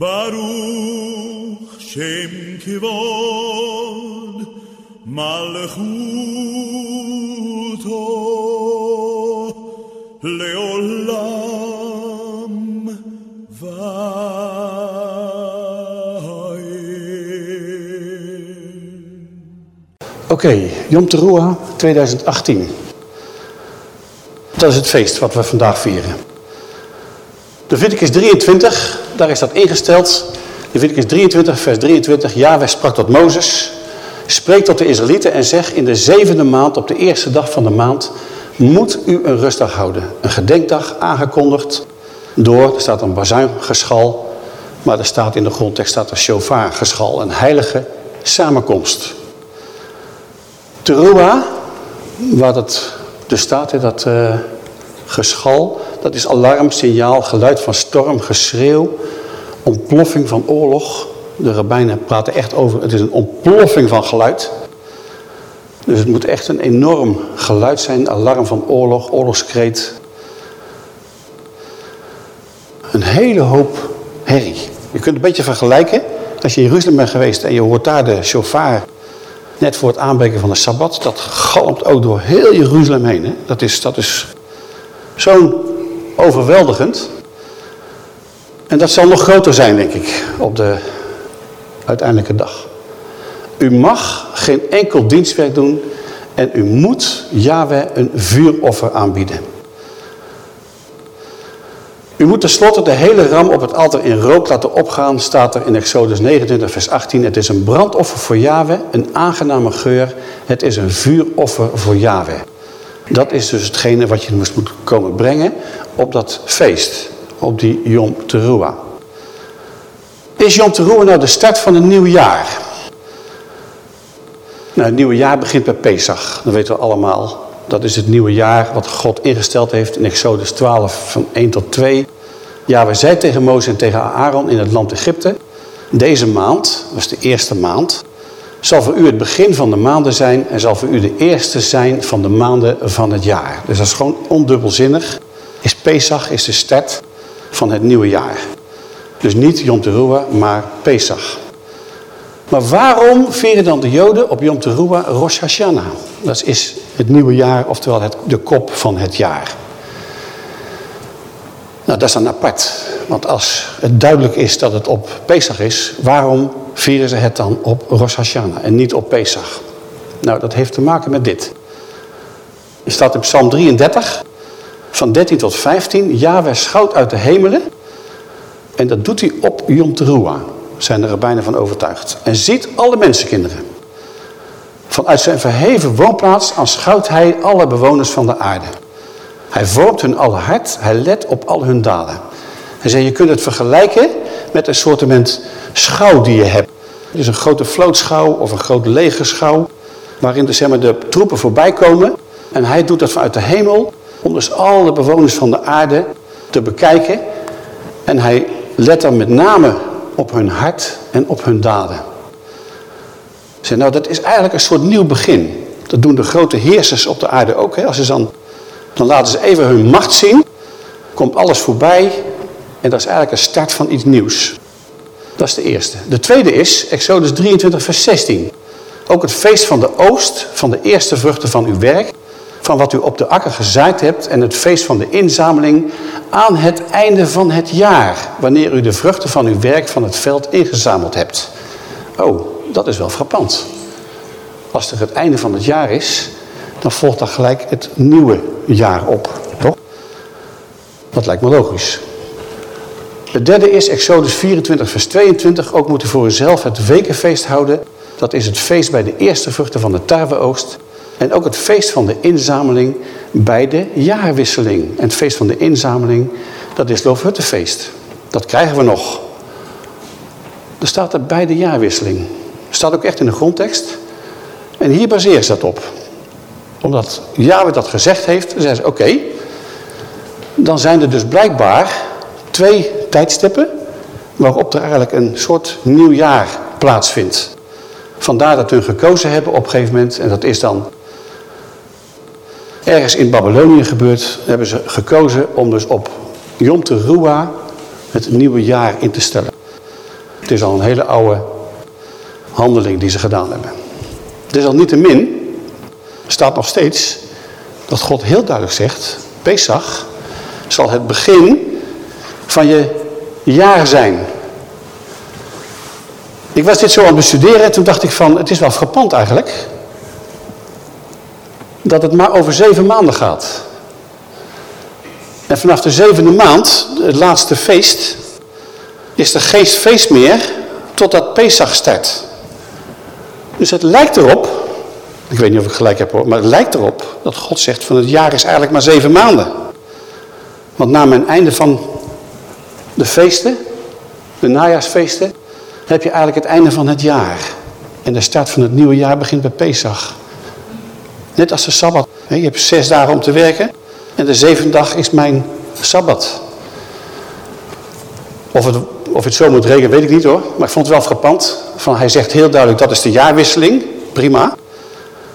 Baruch Shem Kivod Malchuto Oké, Yom Teruah 2018. Dat is het feest wat we vandaag vieren. Leviticus 23, daar is dat ingesteld. Leviticus 23, vers 23. Yahweh sprak tot Mozes. Spreek tot de Israëlieten en zeg in de zevende maand, op de eerste dag van de maand, moet u een rustdag houden. Een gedenkdag aangekondigd door, er staat een bazuingeschal, maar er staat in de grondtekst staat een shofargeschal, een heilige samenkomst. Teruah, waar dat dus staat, hè, dat eh, geschal, dat is alarm, signaal, geluid van storm, geschreeuw, ontploffing van oorlog. De rabbijnen praten echt over, het is een ontploffing van geluid. Dus het moet echt een enorm geluid zijn, alarm van oorlog, oorlogskreet. Een hele hoop herrie. Je kunt het een beetje vergelijken. Als je in Jeruzalem bent geweest en je hoort daar de shofar net voor het aanbreken van de Sabbat. Dat galmt ook door heel Jeruzalem heen. Hè? Dat is, dat is zo overweldigend. En dat zal nog groter zijn, denk ik, op de uiteindelijke dag. U mag geen enkel dienstwerk doen en u moet Yahweh een vuuroffer aanbieden. U moet tenslotte de hele ram op het altaar in rook laten opgaan, staat er in Exodus 29 vers 18. Het is een brandoffer voor Yahweh, een aangename geur. Het is een vuuroffer voor Yahweh. Dat is dus hetgene wat je moest moet komen brengen op dat feest, op die Yom Teruah. Is Yom Teruah nou de start van een nieuw jaar? Nou, het nieuwe jaar begint bij Pesach, dat weten we allemaal. Dat is het nieuwe jaar wat God ingesteld heeft in Exodus 12 van 1 tot 2. Ja, wij zei tegen Mozes en tegen Aaron in het land Egypte. Deze maand, is de eerste maand, zal voor u het begin van de maanden zijn en zal voor u de eerste zijn van de maanden van het jaar. Dus dat is gewoon ondubbelzinnig. Is Pesach is de start van het nieuwe jaar. Dus niet Yom Teruah, maar Pesach. Maar waarom vieren dan de Joden op Yom Teruah Rosh Hashanah? Dat is het nieuwe jaar, oftewel het, de kop van het jaar. Nou, dat is dan apart. Want als het duidelijk is dat het op Pesach is, waarom vieren ze het dan op Rosh Hashanah en niet op Pesach? Nou, dat heeft te maken met dit. Er staat in Psalm 33, van 13 tot 15, Yahweh schouwt uit de hemelen. En dat doet hij op Yom Teruah, zijn er bijna van overtuigd. En ziet alle mensenkinderen. Vanuit zijn verheven woonplaats aanschouwt hij alle bewoners van de aarde. Hij vormt hun alle hart, hij let op al hun daden. Hij zei, je kunt het vergelijken met een soortement schouw die je hebt. Het is een grote vlootschouw of een grote legerschouw, waarin de, zeg maar, de troepen voorbij komen. En hij doet dat vanuit de hemel, om dus alle bewoners van de aarde te bekijken. En hij let dan met name op hun hart en op hun daden. Zeg, nou, dat is eigenlijk een soort nieuw begin. Dat doen de grote heersers op de aarde ook. Hè? Als ze dan, dan laten ze even hun macht zien. Komt alles voorbij. En dat is eigenlijk een start van iets nieuws. Dat is de eerste. De tweede is Exodus 23 vers 16. Ook het feest van de oost, van de eerste vruchten van uw werk. Van wat u op de akker gezaaid hebt. En het feest van de inzameling aan het einde van het jaar. Wanneer u de vruchten van uw werk van het veld ingezameld hebt. Oh, dat is wel frappant. Als er het einde van het jaar is, dan volgt dan gelijk het nieuwe jaar op. Toch? Dat lijkt me logisch. Het derde is Exodus 24 vers 22. Ook moet u voor uzelf het wekenfeest houden. Dat is het feest bij de eerste vruchten van de tarweoogst. En ook het feest van de inzameling bij de jaarwisseling. En het feest van de inzameling, dat is het Loofhuttenfeest. Dat krijgen we nog. Er staat er bij de jaarwisseling. Staat ook echt in de grondtekst. En hier baseert ze dat op. Omdat Yahweh dat gezegd heeft, zeiden ze oké. dan zijn er dus blijkbaar twee tijdstippen waarop er eigenlijk een soort nieuw jaar plaatsvindt. Vandaar dat hun gekozen hebben op een gegeven moment, en dat is dan ergens in Babylonië gebeurd, hebben ze gekozen om dus op Yom Teruah het nieuwe jaar in te stellen. Het is al een hele oude handeling die ze gedaan hebben. Het is al niet te min, staat nog steeds dat God heel duidelijk zegt, Pesach zal het begin van je jaar zijn. Ik was dit zo aan het bestuderen en toen dacht ik van, het is wel frappant eigenlijk, dat het maar over zeven maanden gaat. En vanaf de zevende maand, het laatste feest, is er geen feest meer totdat Pesach start. Dus het lijkt erop, ik weet niet of ik gelijk heb hoor, maar het lijkt erop dat God zegt van het jaar is eigenlijk maar zeven maanden. Want na mijn einde van de feesten, de najaarsfeesten, heb je eigenlijk het einde van het jaar. En de start van het nieuwe jaar begint bij Pesach. Net als de Sabbat. Je hebt zes dagen om te werken en de zevende dag is mijn Sabbat. Of het, of het zo moet regenen, weet ik niet hoor. Maar ik vond het wel frappant. Van, hij zegt heel duidelijk, dat is de jaarwisseling. Prima.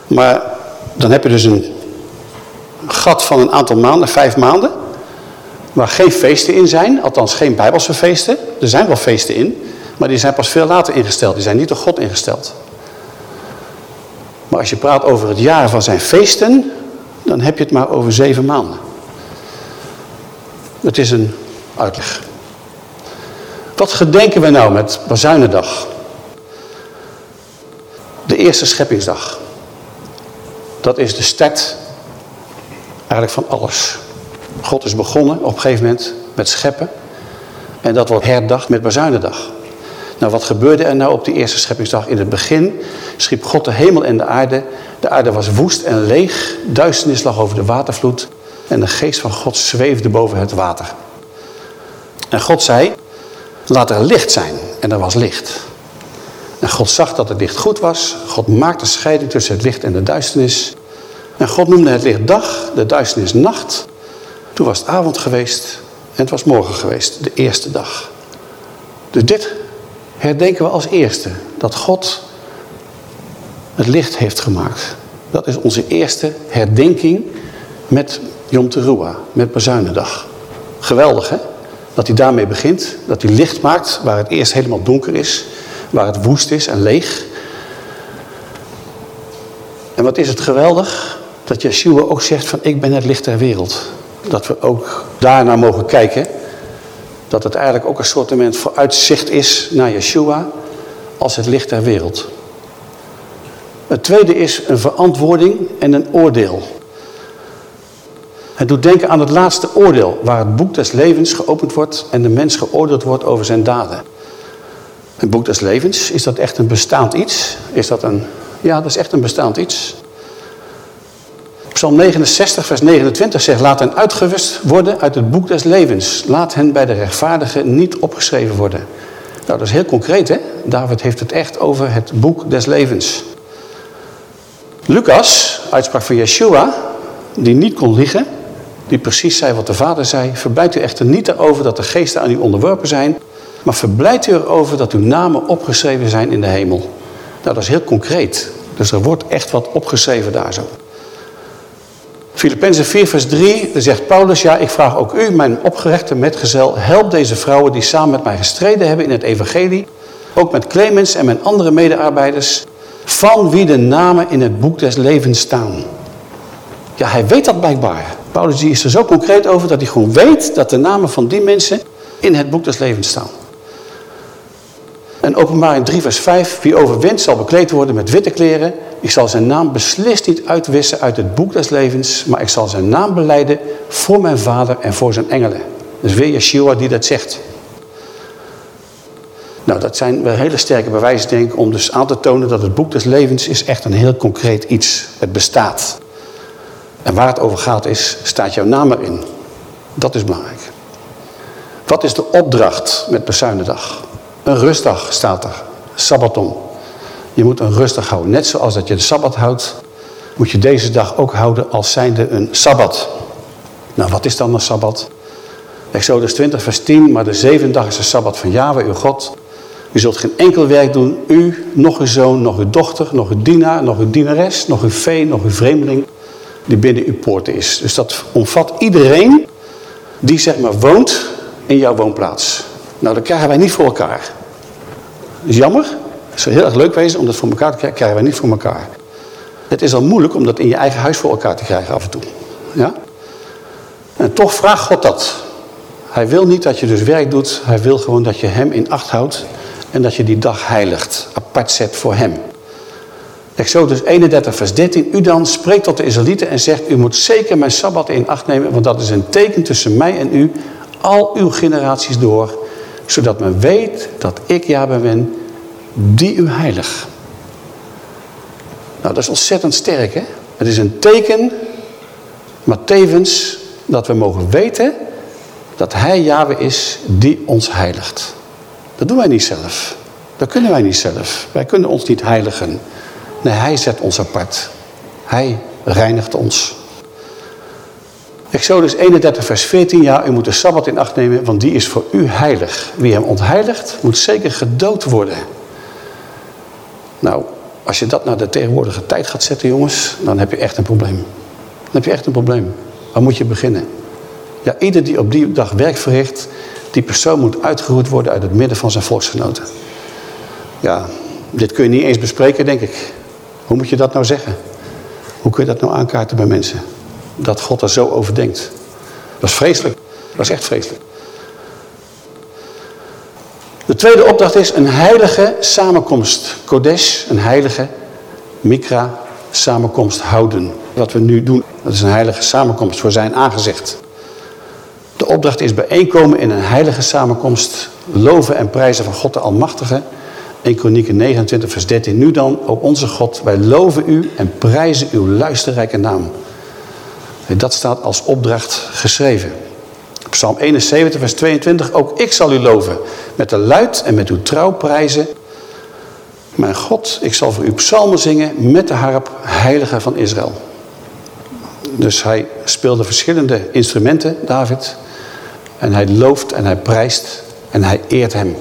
Maar dan heb je dus een gat van een aantal maanden, vijf maanden. Waar geen feesten in zijn. Althans geen bijbelse feesten. Er zijn wel feesten in. Maar die zijn pas veel later ingesteld. Die zijn niet door God ingesteld. Maar als je praat over het jaar van zijn feesten. Dan heb je het maar over zeven maanden. Het is een uitleg. Wat gedenken we nou met Bazuinendag? De eerste scheppingsdag. Dat is de start eigenlijk van alles. God is begonnen op een gegeven moment met scheppen. En dat wordt herdacht met Bazuinendag. Nou, wat gebeurde er nou op die eerste scheppingsdag? In het begin schiep God de hemel en de aarde. De aarde was woest en leeg. Duisternis lag over de watervloed. En de geest van God zweefde boven het water. En God zei, laat er licht zijn. En er was licht. En God zag dat het licht goed was. God maakte scheiding tussen het licht en de duisternis. En God noemde het licht dag, de duisternis nacht. Toen was het avond geweest en het was morgen geweest, de eerste dag. Dus dit herdenken we als eerste. Dat God het licht heeft gemaakt. Dat is onze eerste herdenking met Yom Teruah, met Bazuinendag. Geweldig hè? Dat hij daarmee begint. Dat hij licht maakt waar het eerst helemaal donker is. Waar het woest is en leeg. En wat is het geweldig? Dat Yeshua ook zegt van ik ben het licht der wereld. Dat we ook daarnaar mogen kijken. Dat het eigenlijk ook een soort vooruitzicht is naar Yeshua als het licht der wereld. Het tweede is een verantwoording en een oordeel. Het doet denken aan het laatste oordeel, waar het boek des levens geopend wordt en de mens geoordeeld wordt over zijn daden. Het boek des levens, is dat echt een bestaand iets? Is dat een, ja, dat is echt een bestaand iets. Psalm 69, vers 29 zegt, laat hen uitgewist worden uit het boek des levens. Laat hen bij de rechtvaardigen niet opgeschreven worden. Nou, dat is heel concreet, hè? David heeft het echt over het boek des levens. Lucas, uitspraak van Yeshua, die niet kon liegen, die precies zei wat de vader zei. Verblijft u echter niet erover dat de geesten aan u onderworpen zijn, maar verblijft u erover dat uw namen opgeschreven zijn in de hemel. Nou, dat is heel concreet. Dus er wordt echt wat opgeschreven daar zo. Filippenzen 4 vers 3, daar zegt Paulus, ja ik vraag ook u, mijn opgerechte metgezel, help deze vrouwen die samen met mij gestreden hebben in het evangelie, ook met Clemens en mijn andere medearbeiders, van wie de namen in het boek des levens staan. Ja, hij weet dat blijkbaar. Paulus die is er zo concreet over dat hij gewoon weet dat de namen van die mensen in het boek des levens staan. En openbaring 3 vers 5, wie overwint zal bekleed worden met witte kleren. Ik zal zijn naam beslist niet uitwissen uit het boek des levens, maar ik zal zijn naam beleiden voor mijn vader en voor zijn engelen. Dus weer Yeshua die dat zegt. Nou, dat zijn wel hele sterke bewijzen, denk ik, om dus aan te tonen dat het boek des levens is echt een heel concreet iets. Het bestaat. En waar het over gaat is, staat jouw naam erin. Dat is belangrijk. Wat is de opdracht met Bezuinendag? Een rustdag staat er. Sabbaton. Je moet een rustdag houden. Net zoals dat je de Sabbat houdt. moet je deze dag ook houden als zijnde een Sabbat. Nou, wat is dan een Sabbat? Exodus 20 vers 10, maar de zevende dag is de Sabbat van Yahweh, uw God. U zult geen enkel werk doen, u, nog uw zoon, nog uw dochter, nog uw dienaar, nog uw dienares, nog uw vee, nog uw vreemdeling, die binnen uw poorten is. Dus dat omvat iedereen die zeg maar woont in jouw woonplaats. Nou, dat krijgen wij niet voor elkaar. Is jammer. Het zou heel erg leuk wezen om dat voor elkaar te krijgen, krijgen wij niet voor elkaar. Het is al moeilijk om dat in je eigen huis voor elkaar te krijgen af en toe. Ja? En toch vraagt God dat. Hij wil niet dat je dus werk doet. Hij wil gewoon dat je hem in acht houdt. En dat je die dag heiligt. Apart zet voor hem. Exodus 31 vers 13. U dan spreekt tot de Israëlieten en zegt. U moet zeker mijn Sabbat in acht nemen. Want dat is een teken tussen mij en u. Al uw generaties door. Zodat men weet dat ik Jabba ben. Die u heilig. Nou dat is ontzettend sterk hè. Het is een teken. Maar tevens dat we mogen weten dat hij Yahweh is die ons heiligt. Dat doen wij niet zelf. Dat kunnen wij niet zelf. Wij kunnen ons niet heiligen. Nee, hij zet ons apart. Hij reinigt ons. Exodus 31 vers 14, ja, u moet de Sabbat in acht nemen, want die is voor u heilig. Wie hem ontheiligt, moet zeker gedood worden. Nou, als je dat naar de tegenwoordige tijd gaat zetten, jongens, dan heb je echt een probleem. Dan heb je echt een probleem. Waar moet je beginnen? Ja, ieder die op die dag werk verricht, die persoon moet uitgeroeid worden uit het midden van zijn volksgenoten. Ja, dit kun je niet eens bespreken, denk ik. Hoe moet je dat nou zeggen? Hoe kun je dat nou aankaarten bij mensen? Dat God er zo over denkt. Dat is vreselijk. Dat is echt vreselijk. De tweede opdracht is een heilige samenkomst. Kodesh, een heilige mikra samenkomst houden. Wat we nu doen, dat is een heilige samenkomst voor zijn aangezicht. De opdracht is bijeenkomen in een heilige samenkomst, loven en prijzen van God de Almachtige. 1 Kronieken 29 vers 13. Nu dan, o onze God, wij loven u en prijzen uw luisterrijke naam. Dat staat als opdracht geschreven. Psalm 71 vers 22. Ook ik zal u loven met de luid en met uw trouw prijzen. Mijn God, ik zal voor u psalmen zingen met de harp, heilige van Israël. Dus hij speelde verschillende instrumenten, David. En hij looft en hij prijst en hij eert hem.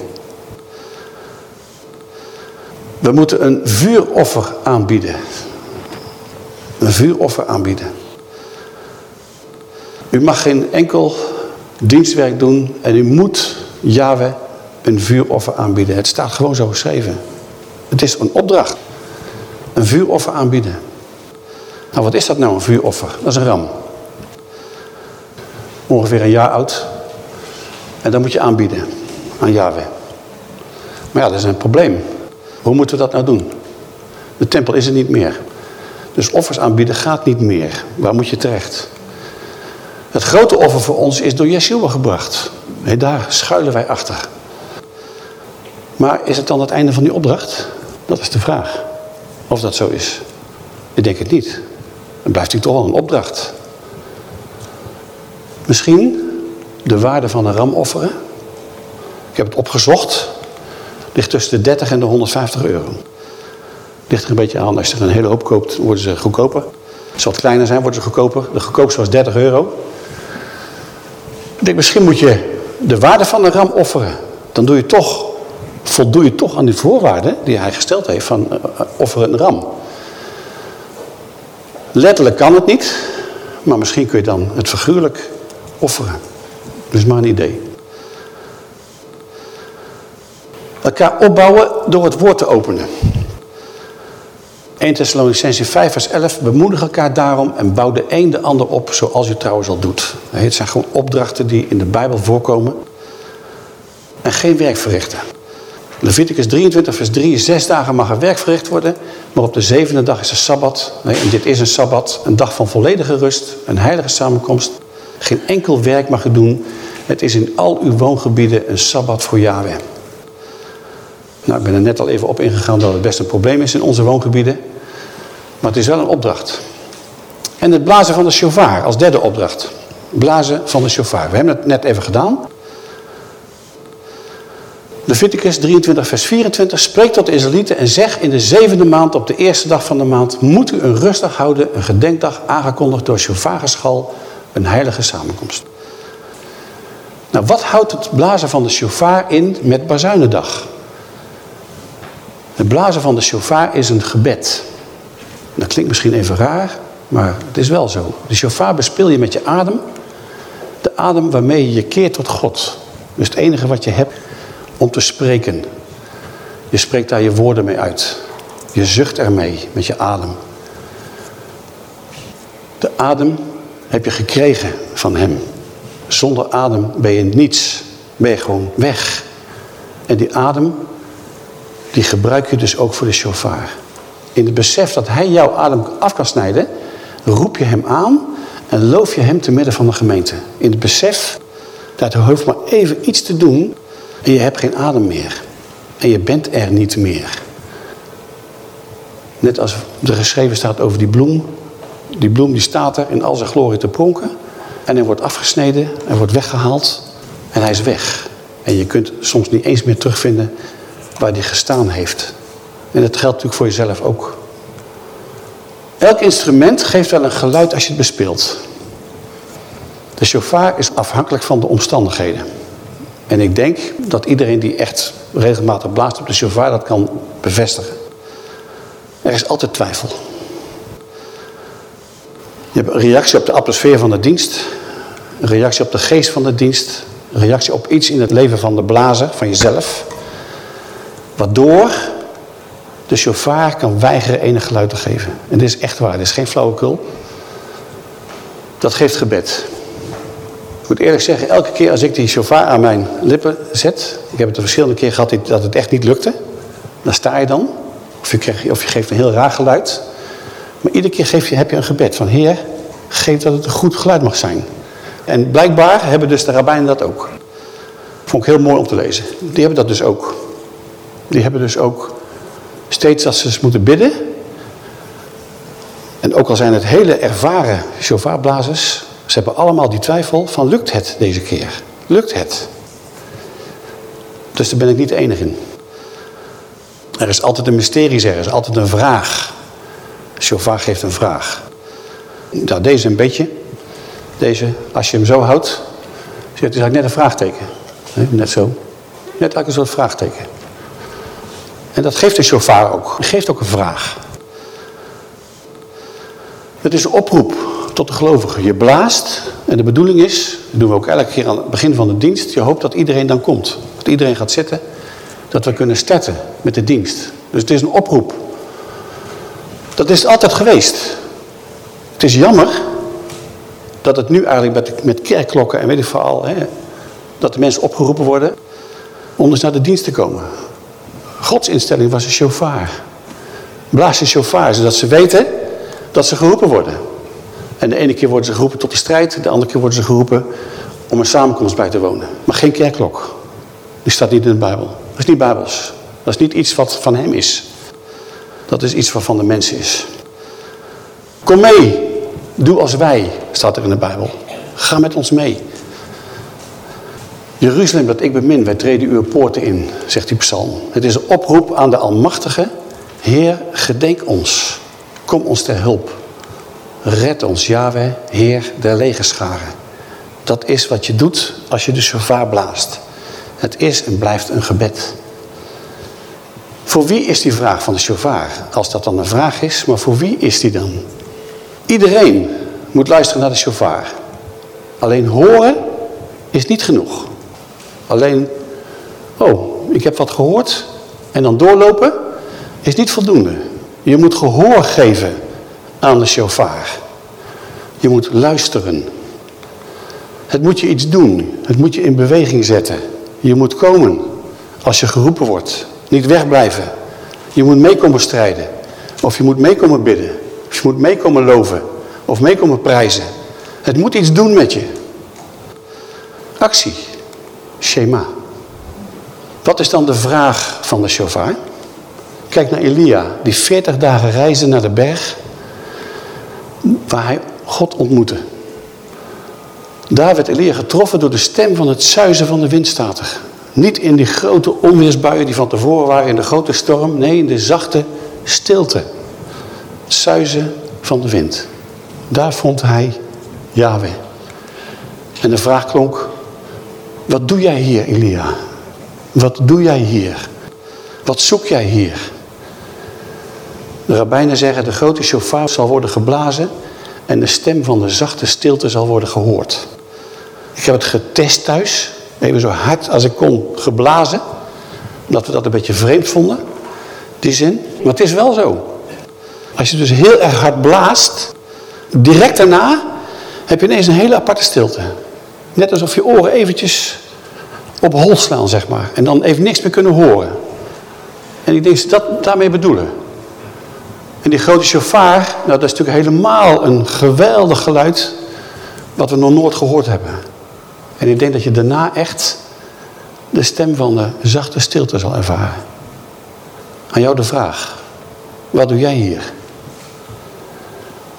We moeten een vuuroffer aanbieden. Een vuuroffer aanbieden. U mag geen enkel dienstwerk doen en u moet Yahweh een vuuroffer aanbieden. Het staat gewoon zo geschreven. Het is een opdracht. Een vuuroffer aanbieden. Nou, wat is dat nou, een vuuroffer? Dat is een ram. Ongeveer een jaar oud. En dat moet je aanbieden aan Yahweh. Maar ja, dat is een probleem. Hoe moeten we dat nou doen? De tempel is er niet meer. Dus offers aanbieden gaat niet meer. Waar moet je terecht? Het grote offer voor ons is door Yeshua gebracht. Daar schuilen wij achter. Maar is het dan het einde van die opdracht? Dat is de vraag. Of dat zo is. Ik denk het niet. Dan blijft hij toch wel een opdracht. Misschien de waarde van een ram offeren. Ik heb het opgezocht. Ligt tussen de 30 en de 150 euro. Ligt er een beetje aan. Als je er een hele hoop koopt, worden ze goedkoper. Als ze wat kleiner zijn, worden ze goedkoper. De goedkoopste was 30 euro. Ik denk, misschien moet je de waarde van een ram offeren. Dan doe je toch, voldoe je toch aan die voorwaarden die hij gesteld heeft van uh, offeren een ram. Letterlijk kan het niet, maar misschien kun je dan het figuurlijk offeren. Is maar een idee. Elkaar opbouwen door het woord te openen. 1 Thessalonicense 5 vers 11. Bemoedig elkaar daarom en bouw de een de ander op zoals u trouwens al doet. Het zijn gewoon opdrachten die in de Bijbel voorkomen. En geen werk verrichten. Leviticus 23 vers 3. Zes dagen mag er werk verricht worden. Maar op de zevende dag is er Sabbat. En dit is een Sabbat. Een dag van volledige rust. Een heilige samenkomst. Geen enkel werk mag u doen. Het is in al uw woongebieden een Sabbat voor Yahweh. Nou, ik ben er net al even op ingegaan dat het best een probleem is in onze woongebieden. Maar het is wel een opdracht. En het blazen van de shofar als derde opdracht. Blazen van de shofar. We hebben het net even gedaan. Leviticus 23 vers 24. Spreek tot de Israëlieten en zeg in de zevende maand op de eerste dag van de maand... moet u een rustdag houden, een gedenkdag aangekondigd door shofargeschal, een heilige samenkomst. Nou, wat houdt het blazen van de shofar in met bazuinendag? Het blazen van de shofar is een gebed. Dat klinkt misschien even raar, maar het is wel zo. De shofar bespeel je met je adem. De adem waarmee je je keert tot God. Dus het enige wat je hebt om te spreken. Je spreekt daar je woorden mee uit. Je zucht ermee met je adem. De adem heb je gekregen van hem. Zonder adem ben je niets. Ben je gewoon weg. En die adem, die gebruik je dus ook voor de shofar. In het besef dat hij jouw adem af kan snijden, roep je hem aan en loof je hem te midden van de gemeente. In het besef dat hij hoeft maar even iets te doen en je hebt geen adem meer. En je bent er niet meer. Net als er geschreven staat over die bloem. Die bloem die staat er in al zijn glorie te pronken. En hij wordt afgesneden, hij wordt weggehaald en hij is weg. En je kunt soms niet eens meer terugvinden waar hij gestaan heeft. En dat geldt natuurlijk voor jezelf ook. Elk instrument geeft wel een geluid als je het bespeelt. De shofar is afhankelijk van de omstandigheden. En ik denk dat iedereen die echt regelmatig blaast op de shofar dat kan bevestigen. Er is altijd twijfel. Je hebt een reactie op de atmosfeer van de dienst. Een reactie op de geest van de dienst. Een reactie op iets in het leven van de blazer, van jezelf. Waardoor de chauffeur kan weigeren enig geluid te geven. En dit is echt waar, dit is geen flauwekul. Dat geeft gebed. Ik moet eerlijk zeggen, elke keer als ik die chauffeur aan mijn lippen zet... ik heb het een verschillende keer gehad dat het echt niet lukte. Dan sta je dan. Of je, krijgt, of je geeft een heel raar geluid. Maar iedere keer geef je, heb je een gebed van... Heer, geef dat het een goed geluid mag zijn. En blijkbaar hebben dus de rabbijnen dat ook. Vond ik heel mooi om te lezen. Die hebben dat dus ook. Die hebben dus ook steeds als ze moeten bidden. En ook al zijn het hele ervaren shofarblazers. Ze hebben allemaal die twijfel van lukt het deze keer? Lukt het? Dus daar ben ik niet de enige in. Er is altijd een mysterie, zeggen ze. Altijd een vraag. Shofar geeft een vraag. Nou, deze een beetje. Deze, als je hem zo houdt, het is eigenlijk net een vraagteken. Net zo. Net eigenlijk een soort vraagteken. En dat geeft de shofar ook. Hij geeft ook een vraag. Het is een oproep tot de gelovigen. Je blaast en de bedoeling is, dat doen we ook elke keer aan het begin van de dienst, je hoopt dat iedereen dan komt. Dat iedereen gaat zitten, dat we kunnen starten met de dienst. Dus het is een oproep. Dat is altijd geweest. Het is jammer dat het nu eigenlijk met, kerkklokken en weet ik vooral, hè, dat de mensen opgeroepen worden om dus naar de dienst te komen. Gods instelling was een chauffeur. Blaas een chauffeur, zodat ze weten dat ze geroepen worden. En de ene keer worden ze geroepen tot de strijd, de andere keer worden ze geroepen om een samenkomst bij te wonen. Maar geen kerkklok. Die staat niet in de Bijbel. Dat is niet Bijbels. Dat is niet iets wat van hem is. Dat is iets wat van de mensen is. Kom mee. Doe als wij, staat er in de Bijbel. Ga met ons mee. Jeruzalem dat ik bemin, wij treden uw poorten in, zegt die psalm. Het is een oproep aan de Almachtige. Heer, gedenk ons. Kom ons ter hulp. Red ons, Yahweh, Heer der legerscharen. Dat is wat je doet als je de shofar blaast. Het is en blijft een gebed. Voor wie is die vraag van de shofar? Als dat dan een vraag is, maar voor wie is die dan? Iedereen moet luisteren naar de shofar. Alleen horen is niet genoeg. Alleen, oh, ik heb wat gehoord en dan doorlopen is niet voldoende. Je moet gehoor geven aan de shofar. Je moet luisteren. Het moet je iets doen. Het moet je in beweging zetten. Je moet komen als je geroepen wordt. Niet wegblijven. Je moet meekomen strijden. Of je moet meekomen bidden. Of je moet meekomen loven. Of meekomen prijzen. Het moet iets doen met je. Actie. Shema. Wat is dan de vraag van de shofar? Kijk naar Elia, die 40 dagen reisde naar de berg waar hij God ontmoette. Daar werd Elia getroffen door de stem van het zuizen van de wind, staat Niet in die grote onweersbuien die van tevoren waren, in de grote storm. Nee, in de zachte stilte. Het suizen van de wind. Daar vond hij Yahweh. En de vraag klonk, wat doe jij hier, Elia? Wat doe jij hier? Wat zoek jij hier? De rabbijnen zeggen, de grote shofar zal worden geblazen en de stem van de zachte stilte zal worden gehoord. Ik heb het getest thuis, even zo hard als ik kon geblazen, omdat we dat een beetje vreemd vonden, die zin. Maar het is wel zo. Als je dus heel erg hard blaast, direct daarna heb je ineens een hele aparte stilte. Net alsof je oren eventjes op hol slaan, zeg maar. En dan even niks meer kunnen horen. En ik denk ze dat daarmee bedoelen. En die grote chauffeur, nou dat is natuurlijk helemaal een geweldig geluid wat we nog nooit gehoord hebben. En ik denk dat je daarna echt de stem van de zachte stilte zal ervaren. Aan jou de vraag, wat doe jij hier?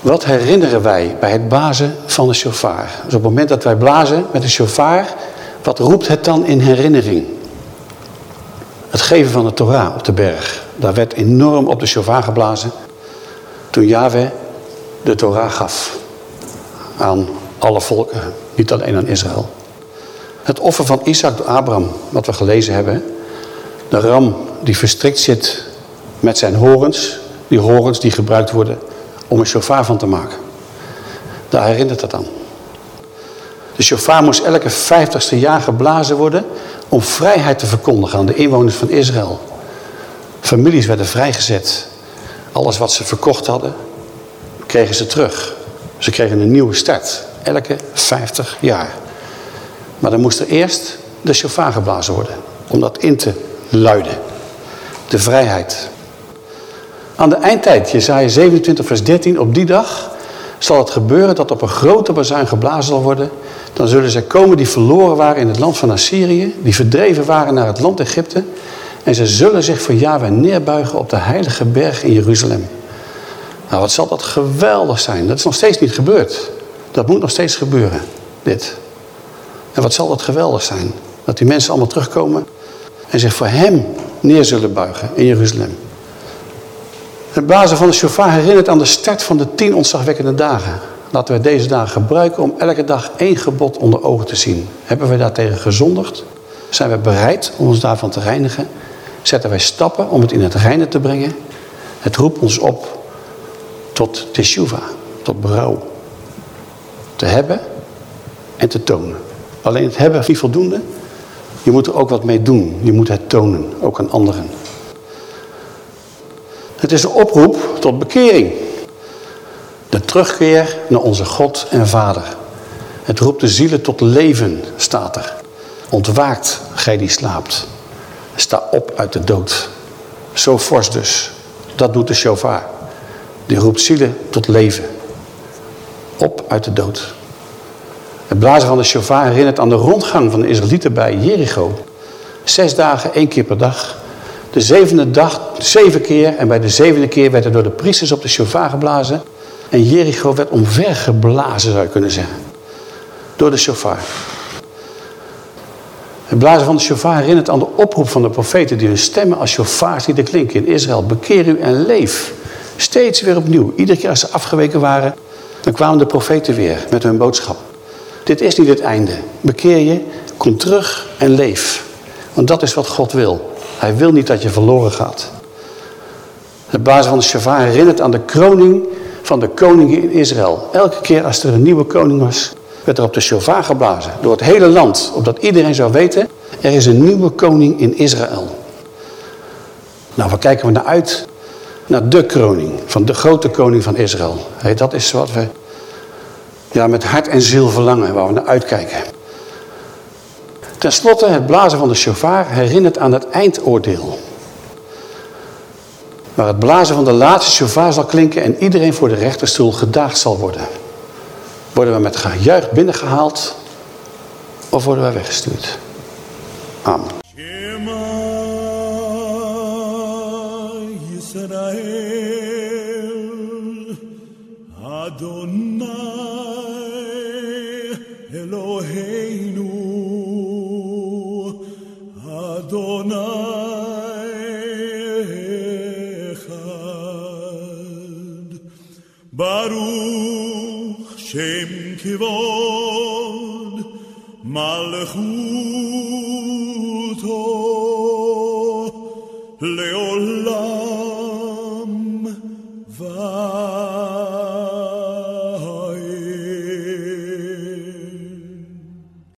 Wat herinneren wij bij het blazen van de chauffeur? Dus op het moment dat wij blazen met de chauffeur, wat roept het dan in herinnering? Het geven van de Torah op de berg. Daar werd enorm op de chauffeur geblazen toen Yahweh de Torah gaf aan alle volken, niet alleen aan Israël. Het offer van Isaac door Abraham, wat we gelezen hebben. De ram die verstrikt zit met zijn horens. Die horens die gebruikt worden om een shofar van te maken. Daar herinnert het aan. De shofar moest elke vijftigste jaar geblazen worden om vrijheid te verkondigen aan de inwoners van Israël. Families werden vrijgezet. Alles wat ze verkocht hadden, kregen ze terug. Ze kregen een nieuwe start. Elke 50 jaar. Maar dan moest er eerst de shofar geblazen worden. Om dat in te luiden. De vrijheid. Aan de eindtijd, Jezaja 27 vers 13, op die dag zal het gebeuren dat op een grote bazuin geblazen zal worden. Dan zullen zij komen die verloren waren in het land van Assyrië, die verdreven waren naar het land Egypte. En ze zullen zich voor Yahweh neerbuigen op de heilige berg in Jeruzalem. Nou, wat zal dat geweldig zijn. Dat is nog steeds niet gebeurd. Dat moet nog steeds gebeuren, dit. En wat zal dat geweldig zijn. Dat die mensen allemaal terugkomen en zich voor hem neer zullen buigen in Jeruzalem. Het blazen van de shofar herinnert aan de start van de tien ontzagwekkende dagen. Laten we deze dagen gebruiken om elke dag één gebod onder ogen te zien. Hebben wij daartegen gezondigd? Zijn we bereid om ons daarvan te reinigen? Zetten wij stappen om het in het reinen te brengen? Het roept ons op tot teshuva, tot berouw. Te hebben en te tonen. Alleen het hebben is niet voldoende. Je moet er ook wat mee doen. Je moet het tonen, ook aan anderen. Het is een oproep tot bekering. De terugkeer naar onze God en Vader. Het roept de zielen tot leven, staat er. Ontwaakt, gij die slaapt. Sta op uit de dood. Zo fors dus. Dat doet de shofar. Die roept zielen tot leven. Op uit de dood. Het blazen van de shofar herinnert aan de rondgang van de Israëlieten bij Jericho. Zes dagen, één keer per dag. De zevende dag, zeven keer. En bij de zevende keer werd er door de priesters op de shofar geblazen. En Jericho werd omvergeblazen, zou je kunnen zeggen. Door de shofar. Het blazen van de shofar herinnert aan de oproep van de profeten... die hun stemmen als shofars die klinken in Israël. Bekeer u en leef. Steeds weer opnieuw. Iedere keer als ze afgeweken waren... dan kwamen de profeten weer met hun boodschap. Dit is niet het einde. Bekeer je, kom terug en leef. Want dat is wat God wil. Hij wil niet dat je verloren gaat. Het blazen van de shofar herinnert aan de kroning van de koningen in Israël. Elke keer als er een nieuwe koning was, werd er op de shofar geblazen. Door het hele land. Opdat iedereen zou weten, er is een nieuwe koning in Israël. Nou, waar kijken we naar uit? Naar de kroning. Van de grote koning van Israël. dat is wat we ja, met hart en ziel verlangen. Waar we naar uitkijken. Ten slotte, het blazen van de shofar herinnert aan het eindoordeel. Waar het blazen van de laatste shofar zal klinken en iedereen voor de rechterstoel gedaagd zal worden. Worden we met gejuich binnengehaald of worden wij weggestuurd? Amen. Israel, Adonai kivon malchut.